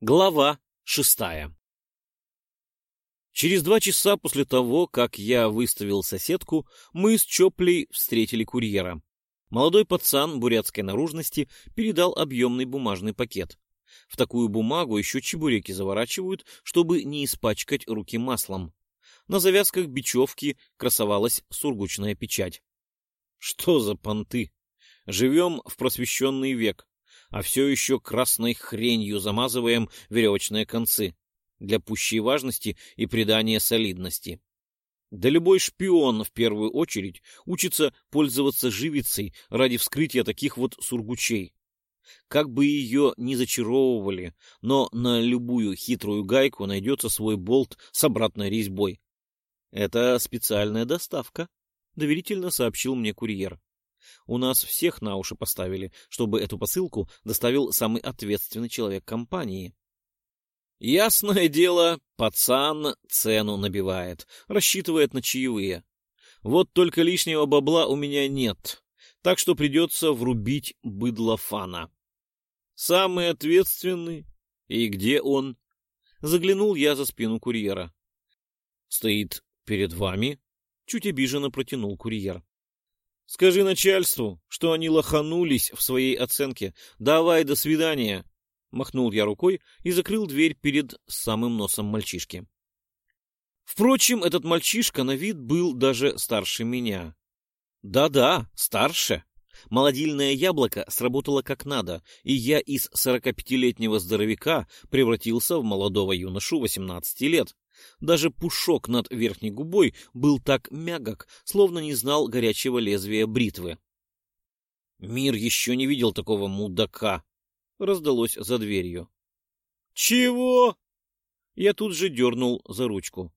Глава шестая Через два часа после того, как я выставил соседку, мы с Чоплей встретили курьера. Молодой пацан бурятской наружности передал объемный бумажный пакет. В такую бумагу еще чебуреки заворачивают, чтобы не испачкать руки маслом. На завязках бечевки красовалась сургучная печать. Что за понты? Живем в просвещенный век, а все еще красной хренью замазываем веревочные концы для пущей важности и придания солидности. Да любой шпион в первую очередь учится пользоваться живицей ради вскрытия таких вот сургучей. Как бы ее ни зачаровывали, но на любую хитрую гайку найдется свой болт с обратной резьбой. Это специальная доставка, доверительно сообщил мне курьер. У нас всех на уши поставили, чтобы эту посылку доставил самый ответственный человек компании. Ясное дело, пацан цену набивает, рассчитывает на чаевые. Вот только лишнего бабла у меня нет, так что придется врубить быдлофана. Самый ответственный? И где он? Заглянул я за спину курьера. Стоит перед вами, чуть обиженно протянул курьер. Скажи начальству, что они лоханулись в своей оценке. Давай, до свидания. Махнул я рукой и закрыл дверь перед самым носом мальчишки. Впрочем, этот мальчишка на вид был даже старше меня. Да-да, старше. Молодильное яблоко сработало как надо, и я из сорокапятилетнего здоровяка превратился в молодого юношу восемнадцати лет. Даже пушок над верхней губой был так мягок, словно не знал горячего лезвия бритвы. Мир еще не видел такого мудака, раздалось за дверью. «Чего?» Я тут же дернул за ручку.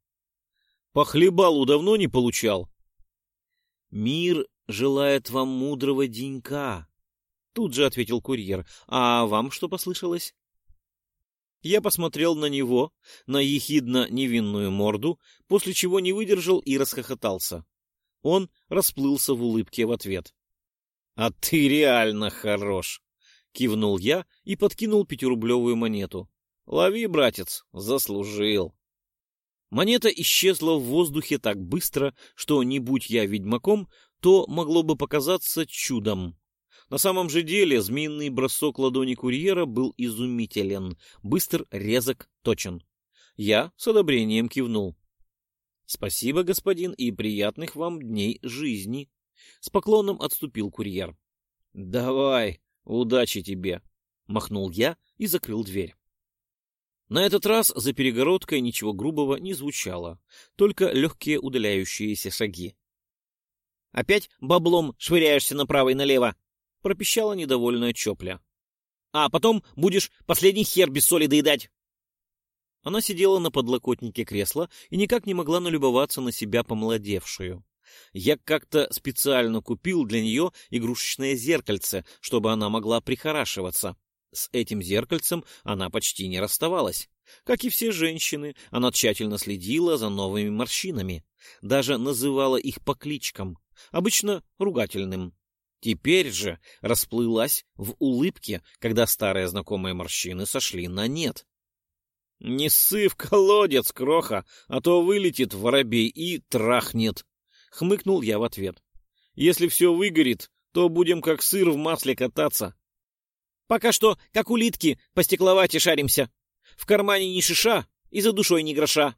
«По хлебалу давно не получал?» «Мир желает вам мудрого денька», — тут же ответил курьер. «А вам что послышалось?» Я посмотрел на него, на ехидно-невинную морду, после чего не выдержал и расхохотался. Он расплылся в улыбке в ответ. — А ты реально хорош! — кивнул я и подкинул пятирублевую монету. — Лови, братец, заслужил. Монета исчезла в воздухе так быстро, что, не будь я ведьмаком, то могло бы показаться чудом. На самом же деле змеиный бросок ладони курьера был изумителен, быстр, резок, точен. Я с одобрением кивнул. — Спасибо, господин, и приятных вам дней жизни. С поклоном отступил курьер. — Давай, «Удачи тебе!» — махнул я и закрыл дверь. На этот раз за перегородкой ничего грубого не звучало, только легкие удаляющиеся шаги. — Опять баблом швыряешься направо и налево? — пропищала недовольная Чопля. — А потом будешь последний хер без соли доедать. Она сидела на подлокотнике кресла и никак не могла налюбоваться на себя помолодевшую. Я как-то специально купил для нее игрушечное зеркальце, чтобы она могла прихорашиваться. С этим зеркальцем она почти не расставалась. Как и все женщины, она тщательно следила за новыми морщинами, даже называла их по кличкам, обычно ругательным. Теперь же расплылась в улыбке, когда старые знакомые морщины сошли на нет. — Не ссы в колодец, кроха, а то вылетит воробей и трахнет, — хмыкнул я в ответ. «Если все выгорит, то будем как сыр в масле кататься». «Пока что, как улитки, по стекловате шаримся. В кармане ни шиша и за душой ни гроша».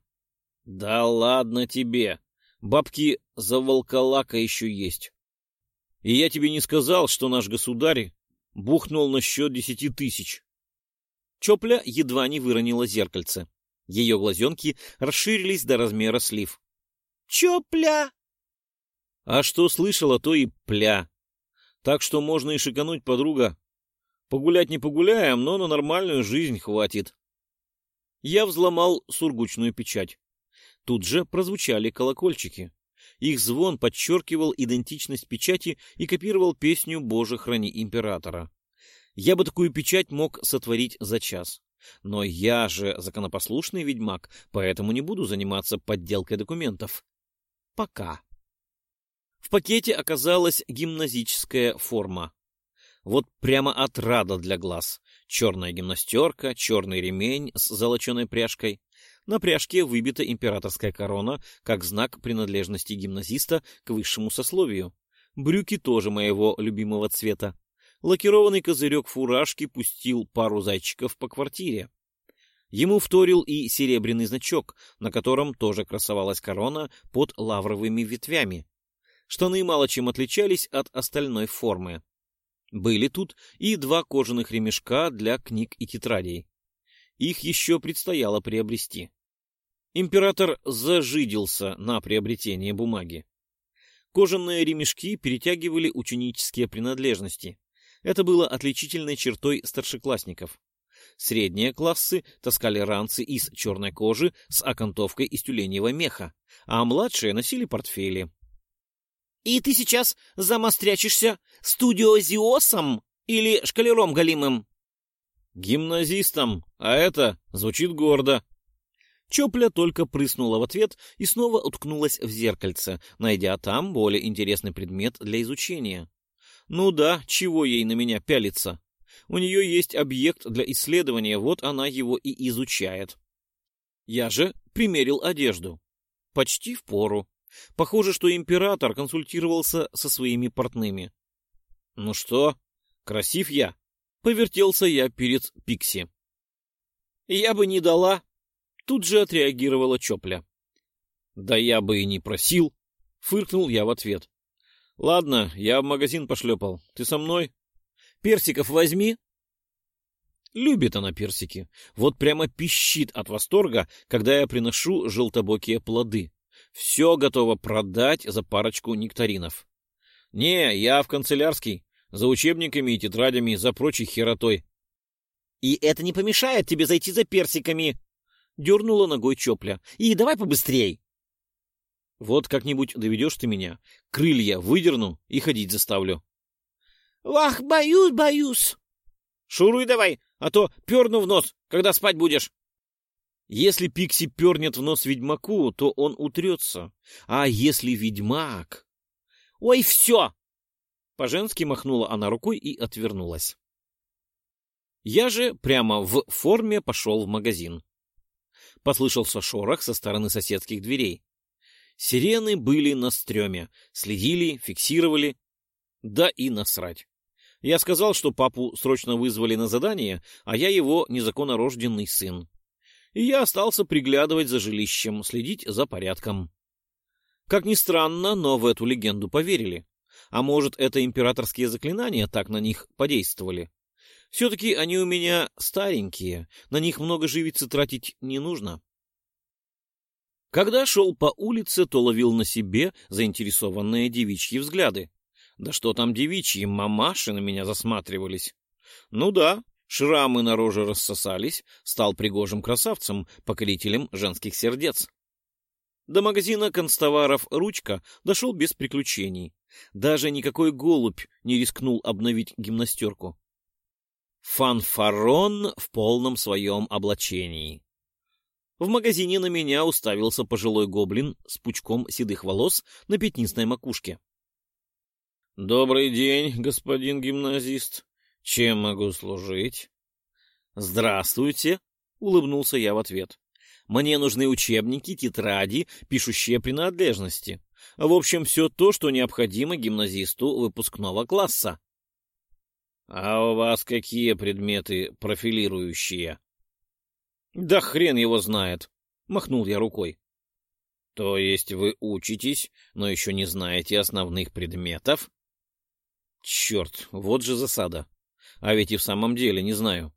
«Да ладно тебе. Бабки за волколака еще есть. И я тебе не сказал, что наш государь бухнул на счет десяти тысяч». Чопля едва не выронила зеркальце. Ее глазенки расширились до размера слив. «Чопля!» А что слышала, то и пля. Так что можно и шикануть, подруга. Погулять не погуляем, но на нормальную жизнь хватит. Я взломал сургучную печать. Тут же прозвучали колокольчики. Их звон подчеркивал идентичность печати и копировал песню «Боже, храни императора». Я бы такую печать мог сотворить за час. Но я же законопослушный ведьмак, поэтому не буду заниматься подделкой документов. Пока. В пакете оказалась гимназическая форма. Вот прямо отрада для глаз. Черная гимнастерка, черный ремень с золоченой пряжкой. На пряжке выбита императорская корона, как знак принадлежности гимназиста к высшему сословию. Брюки тоже моего любимого цвета. Лакированный козырек фуражки пустил пару зайчиков по квартире. Ему вторил и серебряный значок, на котором тоже красовалась корона под лавровыми ветвями. Штаны мало чем отличались от остальной формы. Были тут и два кожаных ремешка для книг и тетрадей. Их еще предстояло приобрести. Император зажидился на приобретение бумаги. Кожаные ремешки перетягивали ученические принадлежности. Это было отличительной чертой старшеклассников. Средние классы таскали ранцы из черной кожи с окантовкой из тюленевого меха, а младшие носили портфели. — И ты сейчас замострячишься студиозиосом или шкалером голимым? — Гимназистом, а это звучит гордо. Чопля только прыснула в ответ и снова уткнулась в зеркальце, найдя там более интересный предмет для изучения. Ну да, чего ей на меня пялиться? У нее есть объект для исследования, вот она его и изучает. Я же примерил одежду. Почти в пору. Похоже, что император консультировался со своими портными. Ну что, красив я? Повертелся я перед Пикси. Я бы не дала. Тут же отреагировала Чопля. Да я бы и не просил. Фыркнул я в ответ. Ладно, я в магазин пошлепал. Ты со мной? Персиков возьми. Любит она персики. Вот прямо пищит от восторга, когда я приношу желтобокие плоды. Все готово продать за парочку нектаринов. Не, я в канцелярский. За учебниками и тетрадями, за прочей херотой. — И это не помешает тебе зайти за персиками? — дернула ногой Чопля. — И давай побыстрей. Вот как-нибудь доведешь ты меня, крылья выдерну и ходить заставлю. — Вах, боюсь, боюсь. — Шуруй давай, а то перну в нос, когда спать будешь. Если Пикси пернет в нос ведьмаку, то он утрется. А если ведьмак... Ой, все! По-женски махнула она рукой и отвернулась. Я же прямо в форме пошел в магазин. Послышался шорох со стороны соседских дверей. Сирены были на стреме, следили, фиксировали. Да и насрать. Я сказал, что папу срочно вызвали на задание, а я его незаконнорожденный сын. И я остался приглядывать за жилищем, следить за порядком. Как ни странно, но в эту легенду поверили. А может, это императорские заклинания так на них подействовали? Все-таки они у меня старенькие, на них много живицы тратить не нужно. Когда шел по улице, то ловил на себе заинтересованные девичьи взгляды. Да что там девичьи, мамаши на меня засматривались. Ну да, шрамы на роже рассосались, стал пригожим красавцем, покорителем женских сердец. До магазина констоваров «Ручка» дошел без приключений. Даже никакой голубь не рискнул обновить гимнастерку. Фанфарон в полном своем облачении. В магазине на меня уставился пожилой гоблин с пучком седых волос на пятнистой макушке. — Добрый день, господин гимназист. Чем могу служить? — Здравствуйте, — улыбнулся я в ответ. — Мне нужны учебники, тетради, пишущие принадлежности. В общем, все то, что необходимо гимназисту выпускного класса. — А у вас какие предметы профилирующие? Да хрен его знает, махнул я рукой. То есть вы учитесь, но еще не знаете основных предметов? Черт, вот же засада. А ведь и в самом деле не знаю.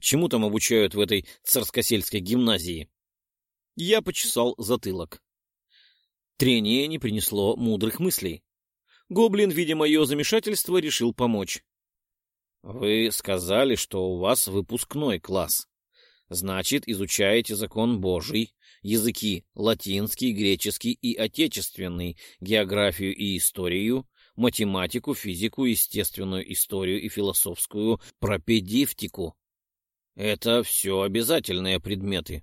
Чему там обучают в этой царскосельской гимназии? Я почесал затылок. Трение не принесло мудрых мыслей. Гоблин, видя мое замешательство, решил помочь. — Вы сказали, что у вас выпускной класс. Значит, изучаете закон Божий, языки латинский, греческий и отечественный, географию и историю, математику, физику, естественную историю и философскую пропедевтику. Это все обязательные предметы.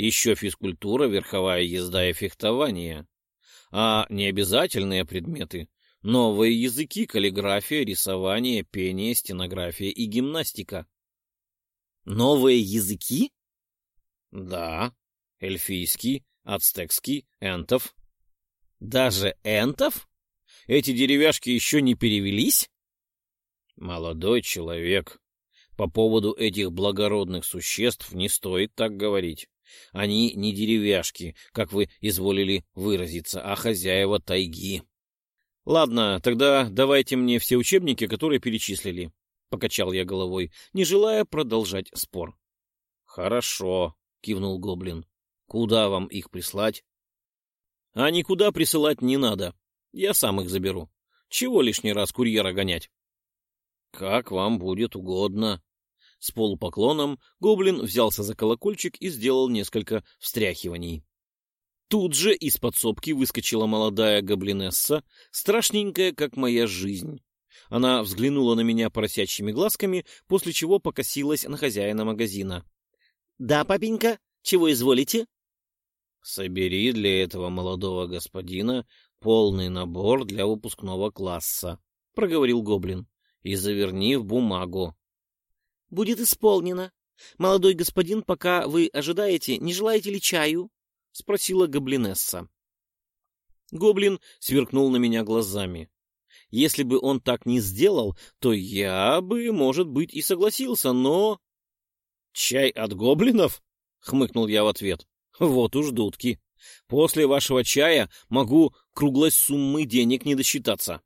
Еще физкультура, верховая езда и фехтование. А необязательные предметы — новые языки, каллиграфия, рисование, пение, стенография и гимнастика. Новые языки? Да, эльфийский, ацтекский, энтов. Даже энтов? Эти деревяшки еще не перевелись? Молодой человек, по поводу этих благородных существ не стоит так говорить. Они не деревяшки, как вы изволили выразиться, а хозяева тайги. Ладно, тогда давайте мне все учебники, которые перечислили. Покачал я головой, не желая продолжать спор. Хорошо, кивнул гоблин. Куда вам их прислать? А никуда присылать не надо. Я сам их заберу. Чего лишний раз курьера гонять? Как вам будет угодно. С полупоклоном гоблин взялся за колокольчик и сделал несколько встряхиваний. Тут же из подсобки выскочила молодая гоблинесса, страшненькая, как моя жизнь. Она взглянула на меня поросячьими глазками, после чего покосилась на хозяина магазина. — Да, папенька, чего изволите? — Собери для этого молодого господина полный набор для выпускного класса, — проговорил гоблин, — и заверни в бумагу. — Будет исполнено. Молодой господин, пока вы ожидаете, не желаете ли чаю? — спросила гоблинесса. Гоблин сверкнул на меня глазами. Если бы он так не сделал, то я бы, может быть, и согласился, но... — Чай от гоблинов? — хмыкнул я в ответ. — Вот уж дудки. После вашего чая могу круглой суммы денег не досчитаться.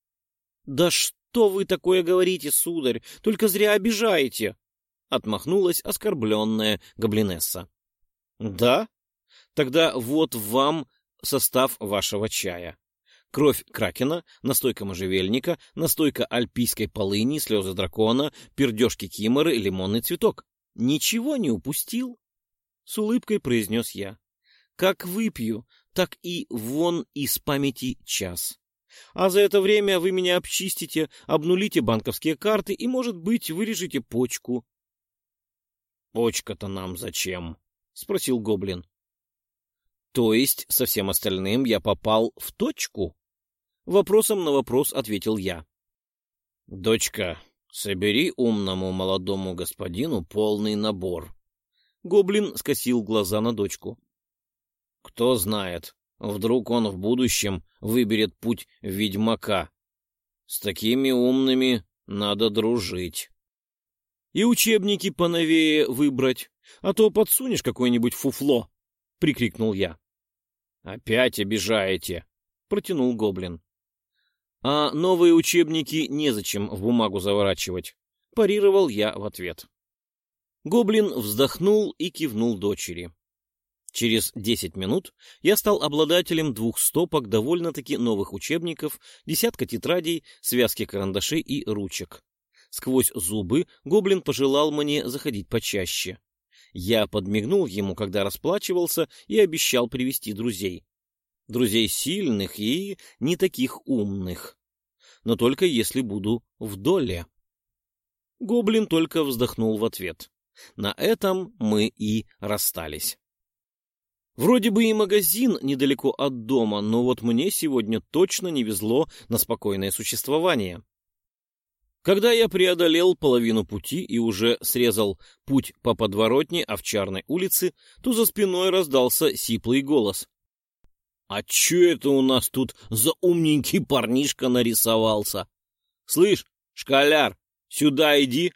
— Да что вы такое говорите, сударь? Только зря обижаете! — отмахнулась оскорбленная гоблинесса. — Да? Тогда вот вам состав вашего чая. Кровь кракена, настойка можжевельника, настойка альпийской полыни, слезы дракона, пердежки киморы, лимонный цветок. Ничего не упустил? С улыбкой произнес я. Как выпью, так и вон из памяти час. А за это время вы меня обчистите, обнулите банковские карты и, может быть, вырежете почку. — Почка-то нам зачем? — спросил гоблин. То есть со всем остальным я попал в точку? Вопросом на вопрос ответил я. Дочка, собери умному молодому господину полный набор. Гоблин скосил глаза на дочку. Кто знает, вдруг он в будущем выберет путь ведьмака. С такими умными надо дружить. И учебники поновее выбрать, а то подсунешь какое-нибудь фуфло, — прикрикнул я. «Опять обижаете!» — протянул гоблин. «А новые учебники незачем в бумагу заворачивать», — парировал я в ответ. Гоблин вздохнул и кивнул дочери. Через десять минут я стал обладателем двух стопок довольно-таки новых учебников, десятка тетрадей, связки карандашей и ручек. Сквозь зубы гоблин пожелал мне заходить почаще. Я подмигнул ему, когда расплачивался, и обещал привести друзей. Друзей сильных и не таких умных. Но только если буду в доле. Гоблин только вздохнул в ответ. На этом мы и расстались. Вроде бы и магазин недалеко от дома, но вот мне сегодня точно не везло на спокойное существование. Когда я преодолел половину пути и уже срезал путь по подворотне Овчарной улицы, то за спиной раздался сиплый голос. — А чё это у нас тут за умненький парнишка нарисовался? — Слышь, школяр, сюда иди!